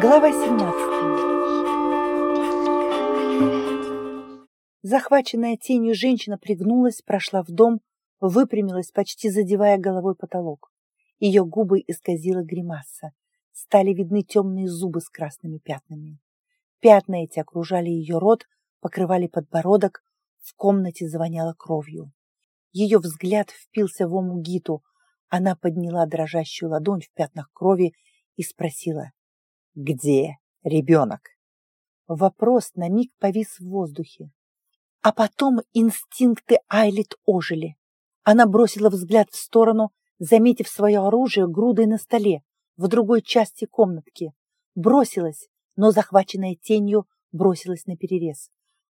Глава 17 Захваченная тенью женщина пригнулась, прошла в дом, выпрямилась, почти задевая головой потолок. Ее губы исказила гримаса. Стали видны темные зубы с красными пятнами. Пятна эти окружали ее рот, покрывали подбородок, в комнате завоняло кровью. Ее взгляд впился в ому Гиту. Она подняла дрожащую ладонь в пятнах крови и спросила, «Где ребенок?» Вопрос на миг повис в воздухе. А потом инстинкты Айлит ожили. Она бросила взгляд в сторону, заметив свое оружие грудой на столе в другой части комнатки. Бросилась, но, захваченная тенью, бросилась на перерез.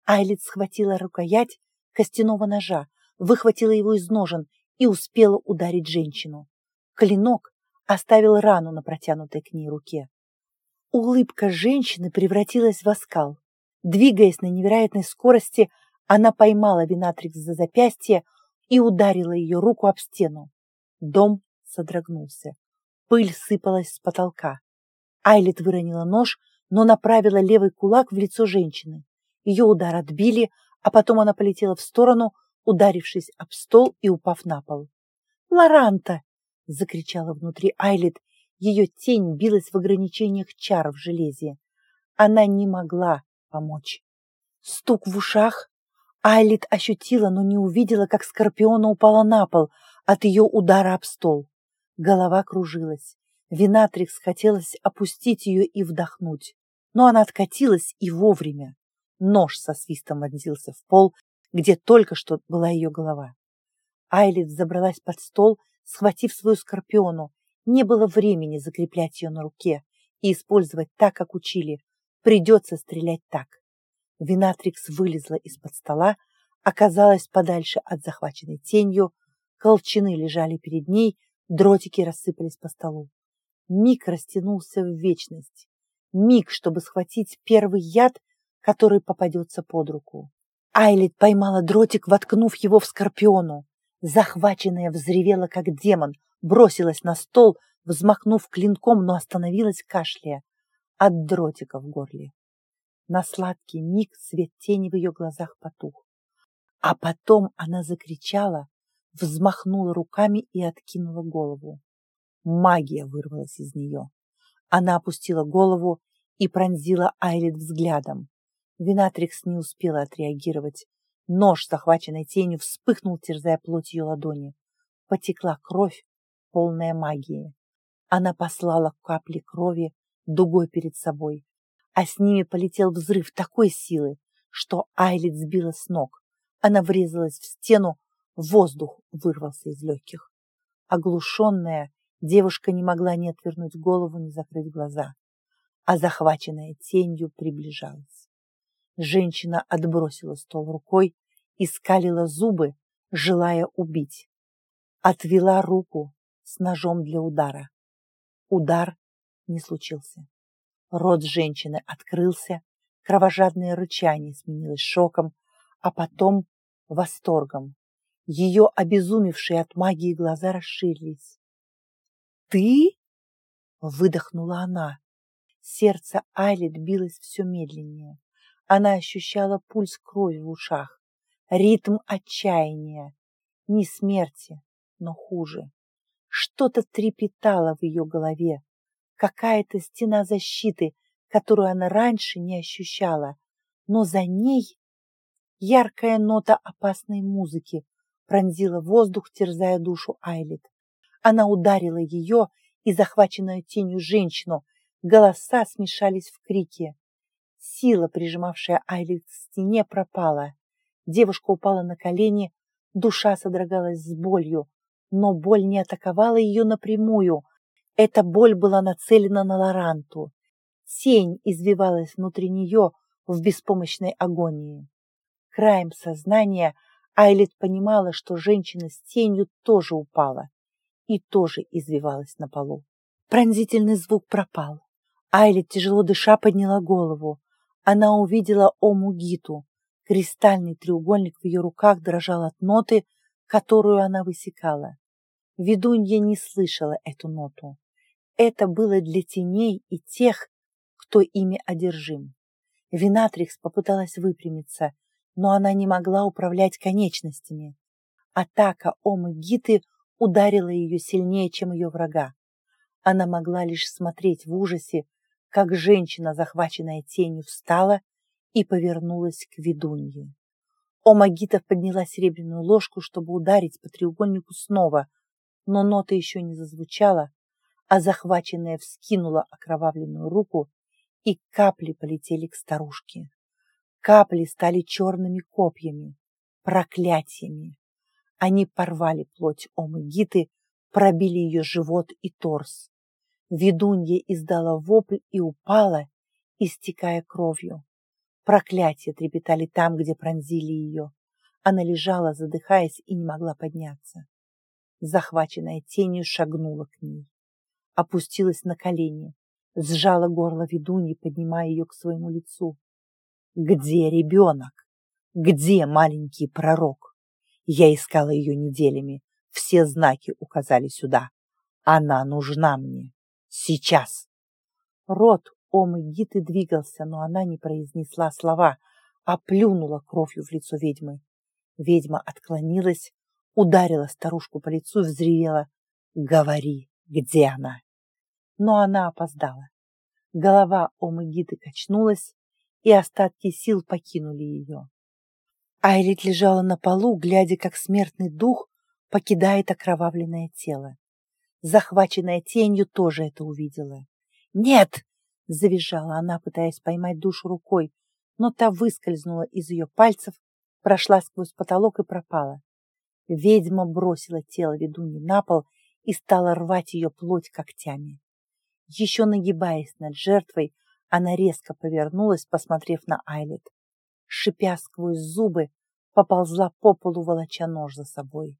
Айлит схватила рукоять костяного ножа, выхватила его из ножен и успела ударить женщину. Клинок оставил рану на протянутой к ней руке. Улыбка женщины превратилась в оскал. Двигаясь на невероятной скорости, она поймала Винатрикс за запястье и ударила ее руку об стену. Дом содрогнулся. Пыль сыпалась с потолка. Айлит выронила нож, но направила левый кулак в лицо женщины. Ее удар отбили, а потом она полетела в сторону, ударившись об стол и упав на пол. «Лоранта!» — закричала внутри Айлит. Ее тень билась в ограничениях чар в железе. Она не могла помочь. Стук в ушах. Айлит ощутила, но не увидела, как Скорпиона упала на пол от ее удара об стол. Голова кружилась. Винатрикс хотелось опустить ее и вдохнуть. Но она откатилась и вовремя. Нож со свистом вонзился в пол, где только что была ее голова. Айлит забралась под стол, схватив свою скорпиону. Не было времени закреплять ее на руке и использовать так, как учили. Придется стрелять так. Винатрикс вылезла из-под стола, оказалась подальше от захваченной тенью, колчаны лежали перед ней, дротики рассыпались по столу. Миг растянулся в вечность. Миг, чтобы схватить первый яд, который попадется под руку. Айлит поймала дротик, воткнув его в скорпиону. Захваченная взревела, как демон, бросилась на стол, взмахнув клинком, но остановилась кашляя от дротика в горле. На сладкий миг свет тени в ее глазах потух. А потом она закричала, взмахнула руками и откинула голову. Магия вырвалась из нее. Она опустила голову и пронзила Айлит взглядом. Винатрикс не успела отреагировать. Нож, захваченный тенью, вспыхнул, терзая плоть ее ладони. Потекла кровь, полная магии. Она послала капли крови дугой перед собой, а с ними полетел взрыв такой силы, что Айлит сбила с ног. Она врезалась в стену, воздух вырвался из легких. Оглушенная, девушка не могла ни отвернуть голову, ни закрыть глаза, а захваченная тенью приближалась. Женщина отбросила стол рукой и скалила зубы, желая убить. Отвела руку с ножом для удара. Удар не случился. Рот женщины открылся, кровожадное рычание сменилось шоком, а потом восторгом. Ее обезумевшие от магии глаза расширились. «Ты?» — выдохнула она. Сердце Айлет билось все медленнее. Она ощущала пульс крови в ушах, ритм отчаяния. Не смерти, но хуже. Что-то трепетало в ее голове, какая-то стена защиты, которую она раньше не ощущала, но за ней яркая нота опасной музыки пронзила воздух, терзая душу Айлет. Она ударила ее и захваченную тенью женщину, голоса смешались в крике. Сила, прижимавшая Айлит к стене, пропала. Девушка упала на колени, душа содрогалась с болью, но боль не атаковала ее напрямую. Эта боль была нацелена на Лоранту. Тень извивалась внутри нее в беспомощной агонии. Краем сознания Айлит понимала, что женщина с тенью тоже упала и тоже извивалась на полу. Пронзительный звук пропал. Айлит, тяжело дыша, подняла голову она увидела Омугиту. Кристальный треугольник в ее руках дрожал от ноты, которую она высекала. Ведунья не слышала эту ноту. Это было для теней и тех, кто ими одержим. Винатрикс попыталась выпрямиться, но она не могла управлять конечностями. Атака Омы Гиты ударила ее сильнее, чем ее врага. Она могла лишь смотреть в ужасе, как женщина, захваченная тенью, встала и повернулась к ведунье. Омагита подняла серебряную ложку, чтобы ударить по треугольнику снова, но нота еще не зазвучала, а захваченная вскинула окровавленную руку, и капли полетели к старушке. Капли стали черными копьями, проклятиями. Они порвали плоть Омагиты, пробили ее живот и торс. Ведунья издала вопль и упала, истекая кровью. Проклятия трепетали там, где пронзили ее. Она лежала, задыхаясь, и не могла подняться. Захваченная тенью шагнула к ней. Опустилась на колени, сжала горло ведуньи, поднимая ее к своему лицу. «Где ребенок? Где маленький пророк? Я искала ее неделями. Все знаки указали сюда. Она нужна мне. Сейчас!» Рот Омы Гиты двигался, но она не произнесла слова, а плюнула кровью в лицо ведьмы. Ведьма отклонилась, ударила старушку по лицу и взревела «Говори, где она?» Но она опоздала. Голова Омы Гиты качнулась, и остатки сил покинули ее. Айлит лежала на полу, глядя, как смертный дух покидает окровавленное тело. Захваченная тенью тоже это увидела. «Нет!» Завизжала она, пытаясь поймать душу рукой, но та выскользнула из ее пальцев, прошла сквозь потолок и пропала. Ведьма бросила тело ведуньи на пол и стала рвать ее плоть когтями. Еще нагибаясь над жертвой, она резко повернулась, посмотрев на Айлет. Шипя сквозь зубы, поползла по полу, волоча нож за собой.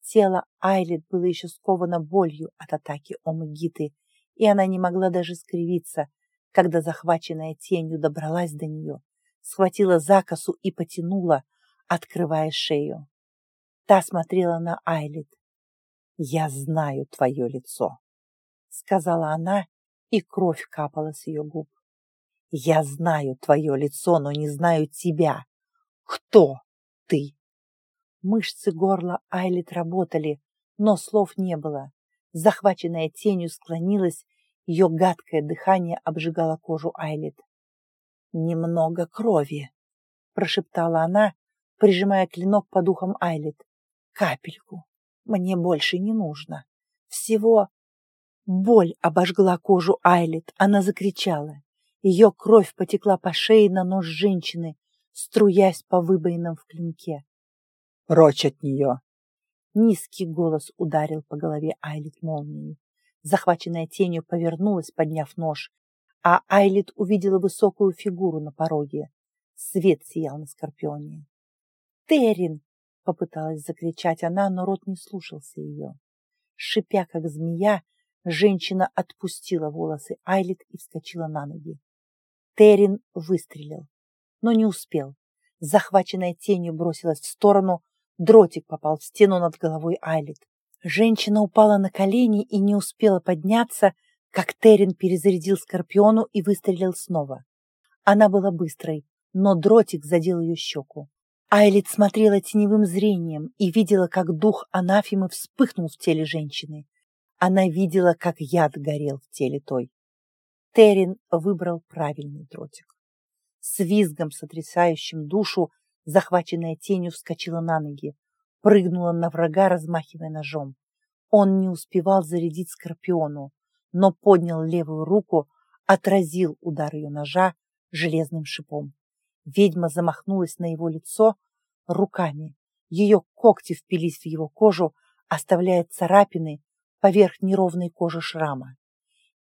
Тело Айлет было еще сковано болью от атаки Омегиты, и она не могла даже скривиться, когда захваченная тенью добралась до нее, схватила за косу и потянула, открывая шею. Та смотрела на Айлит. «Я знаю твое лицо», — сказала она, и кровь капала с ее губ. «Я знаю твое лицо, но не знаю тебя. Кто ты?» Мышцы горла Айлит работали, но слов не было захваченная тенью, склонилась, ее гадкое дыхание обжигало кожу Айлет. «Немного крови», — прошептала она, прижимая клинок по духам Айлет. «Капельку. Мне больше не нужно. Всего...» Боль обожгла кожу Айлет. Она закричала. Ее кровь потекла по шее на нож женщины, струясь по выбоинам в клинке. «Прочь от нее!» Низкий голос ударил по голове Айлит молнией. Захваченная тенью повернулась, подняв нож, а Айлит увидела высокую фигуру на пороге. Свет сиял на скорпионе. «Террин!» — попыталась закричать она, но рот не слушался ее. Шипя, как змея, женщина отпустила волосы Айлит и вскочила на ноги. Террин выстрелил, но не успел. Захваченная тенью бросилась в сторону, Дротик попал в стену над головой Айлит. Женщина упала на колени и не успела подняться, как Террин перезарядил Скорпиону и выстрелил снова. Она была быстрой, но дротик задел ее щеку. Айлит смотрела теневым зрением и видела, как дух анафимы вспыхнул в теле женщины. Она видела, как яд горел в теле той. Террин выбрал правильный дротик. С визгом, сотрясающим душу, захваченная тенью, вскочила на ноги, прыгнула на врага, размахивая ножом. Он не успевал зарядить скорпиону, но поднял левую руку, отразил удар ее ножа железным шипом. Ведьма замахнулась на его лицо руками. Ее когти впились в его кожу, оставляя царапины поверх неровной кожи шрама.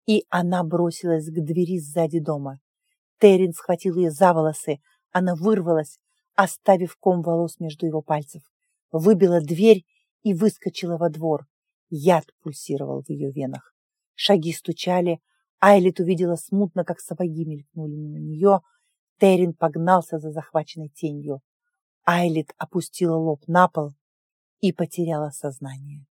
И она бросилась к двери сзади дома. Террин схватил ее за волосы, она вырвалась, оставив ком волос между его пальцев, выбила дверь и выскочила во двор. Яд пульсировал в ее венах. Шаги стучали, Айлит увидела смутно, как сапоги мелькнули мимо нее. Террин погнался за захваченной тенью. Айлит опустила лоб на пол и потеряла сознание.